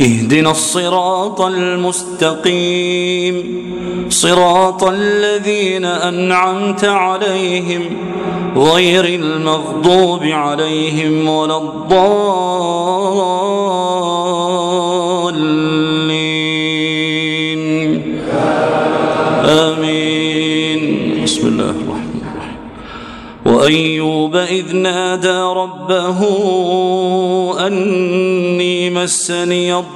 اهدنا الصراط المستقيم. صراط الذين أنعمت عليهم غير المغضوب عليهم ولا الضالين. آمين. بسم الله الرحمن الرحيم. وأيوب إذ نادى ربه أني مسني الضر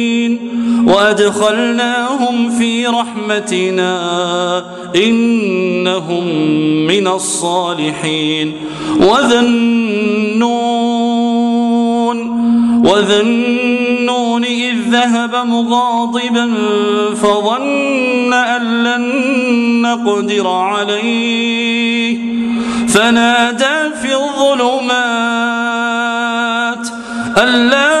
وأدخلناهم في رحمتنا إنهم من الصالحين. وذا النون إذ ذهب مغاضبا فظن أن لن نقدر عليه. فنادى في الظلمات أن لا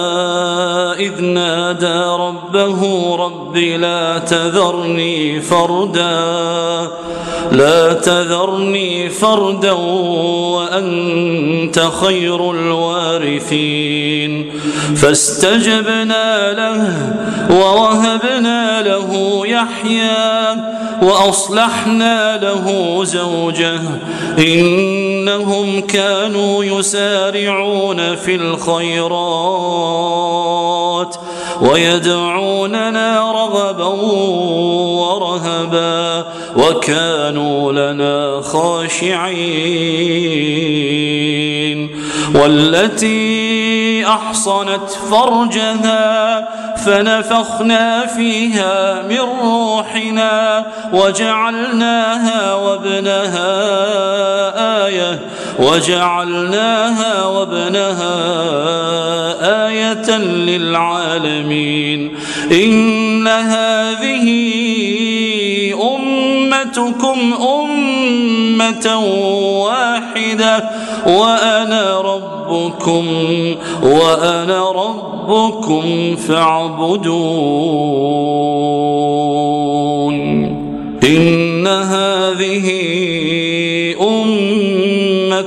رب لا تذرني فردا لا تذرني فردا وأنت خير الوارثين. فاستجبنا له ووهبنا له يحيى وأصلحنا له زوجه. إنهم كانوا يسارعون في الخيرات. ويدعوننا رغبا ورهبا وكانوا لنا خاشعين والتي أحصنت فرجها فنفخنا فيها من روحنا وجعلناها وابنها آية وجعلناها وابنها آية للعالمين. إن هذه أمتكم أمة واحدة وأنا ربكم وأنا ربكم فاعبدون. إن هذه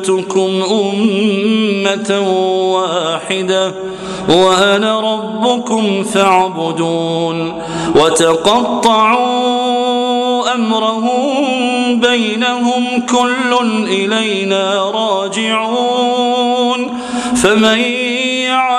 أمتكم أمة واحدة وأنا ربكم فاعبدون وتقطعوا أمرهم بينهم كل إلينا راجعون فمن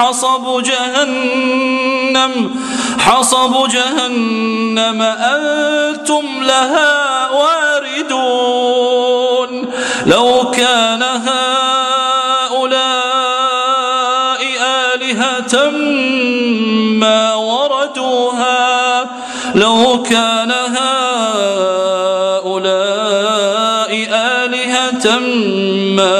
حصب جهنم حصب جهنم أنتم لها واردون. لو كان هؤلاء آلهة ما وردوها لو كان هؤلاء آلهة ما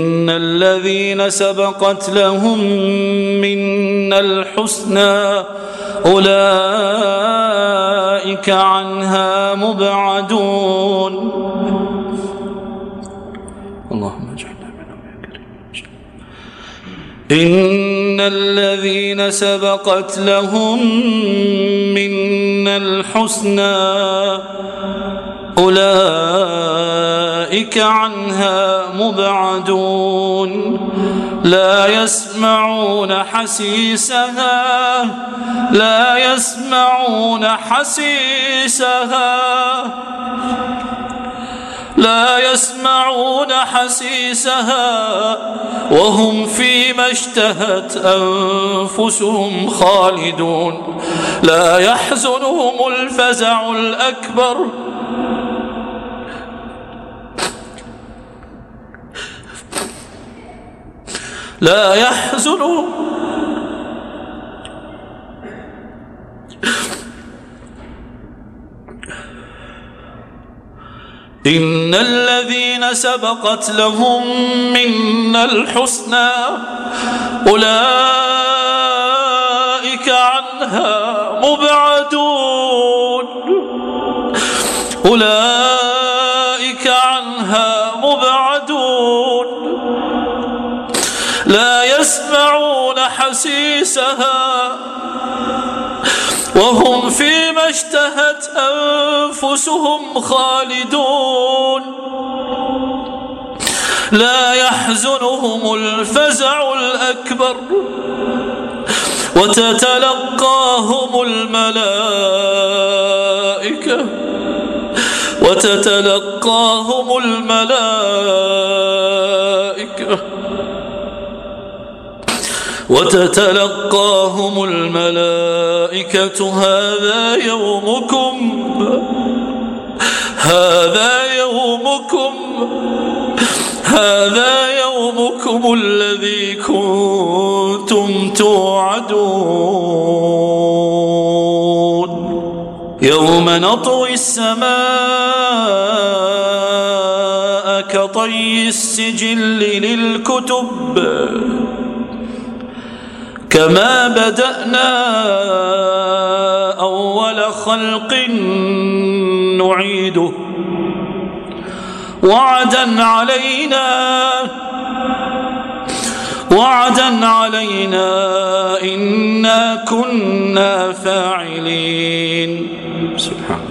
الذين سبقت لهم من الحسنى أولئك عنها مبعدون. اللهم اجعلنا منهم يا كريم إن الذين سبقت لهم من الحسنى أولئك عنها مبعدون. لا يسمعون حسيسها. لا يسمعون حسيسها. لا يسمعون حسيسها. وهم فيما اشتهت أنفسهم خالدون. لا يحزنهم الفزع الأكبر. لا يحزنهم إن الذين سبقت لهم من الحسنى أولئك عنها مبعدون. أولئك يسمعون حسيسها وهم فيما اشتهت أنفسهم خالدون. لا يحزنهم الفزع الأكبر وتتلقاهم الملائكة وتتلقاهم الملائكة وتتلقاهم الملائكة هذا يومكم. هذا يومكم. هذا يومكم الذي كنتم توعدون. يوم نطوي السماء كطي السجل للكتب. كما بدأنا أول خلق نعيده. وعدا علينا وعدا علينا إنا كنا فاعلين. سبحانك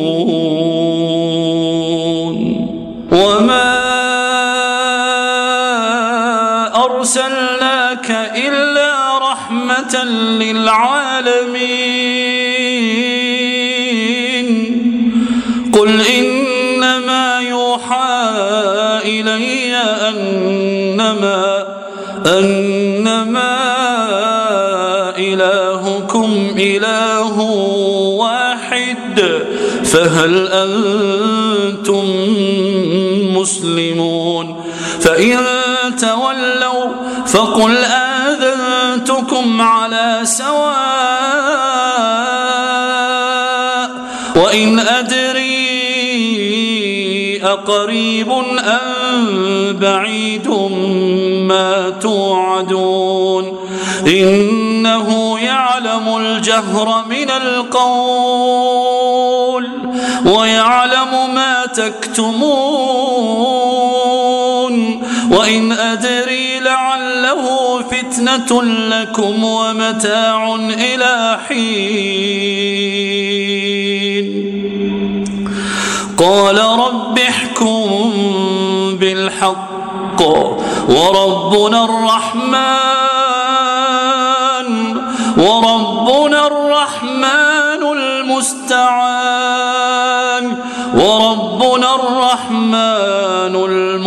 للعالمين. قل إنما يوحى إلي أنما أنما إلهكم إله واحد فهل أنتم مسلمون؟ فإن تولوا فقل آذنتكم على سواء وإن أدري أقريب أم بعيد ما توعدون. إنه يعلم الجهر من القول ويعلم ما تكتمون. وإن أدري فتنة لكم ومتاع إلى حين. قال رب احكم بالحق. وربنا الرحمن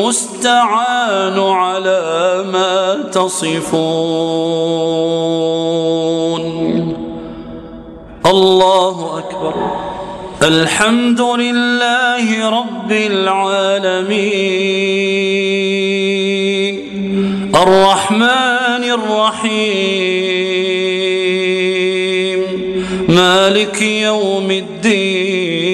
المستعان على ما تصفون. الله أكبر. الحمد لله رب العالمين. الرحمن الرحيم. مالك يوم الدين.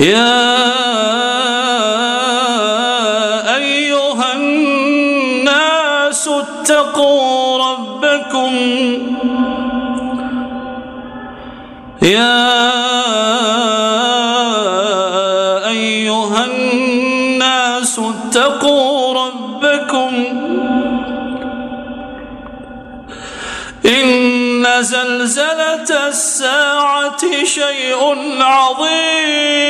يا أيها الناس اتقوا ربكم. يا أيها الناس اتقوا ربكم. إن زلزلة الساعة شيء عظيم.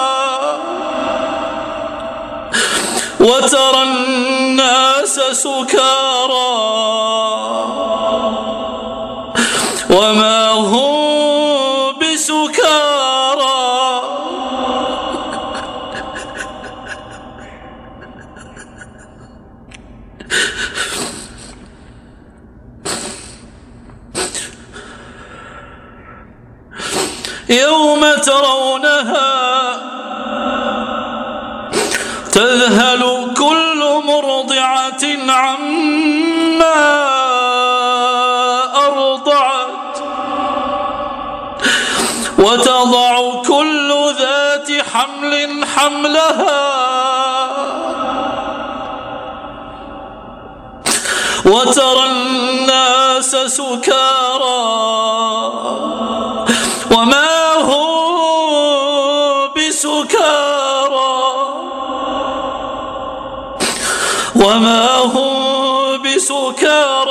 وترى الناس سكارى. وما هم بسكارى. يوم ترونها تذهب وترى الناس سكارى. وما هو بسكارى. وما هو بسكارى.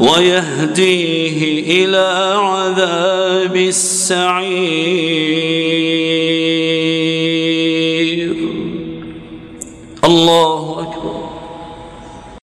ويهديه إلى عذاب السعير. الله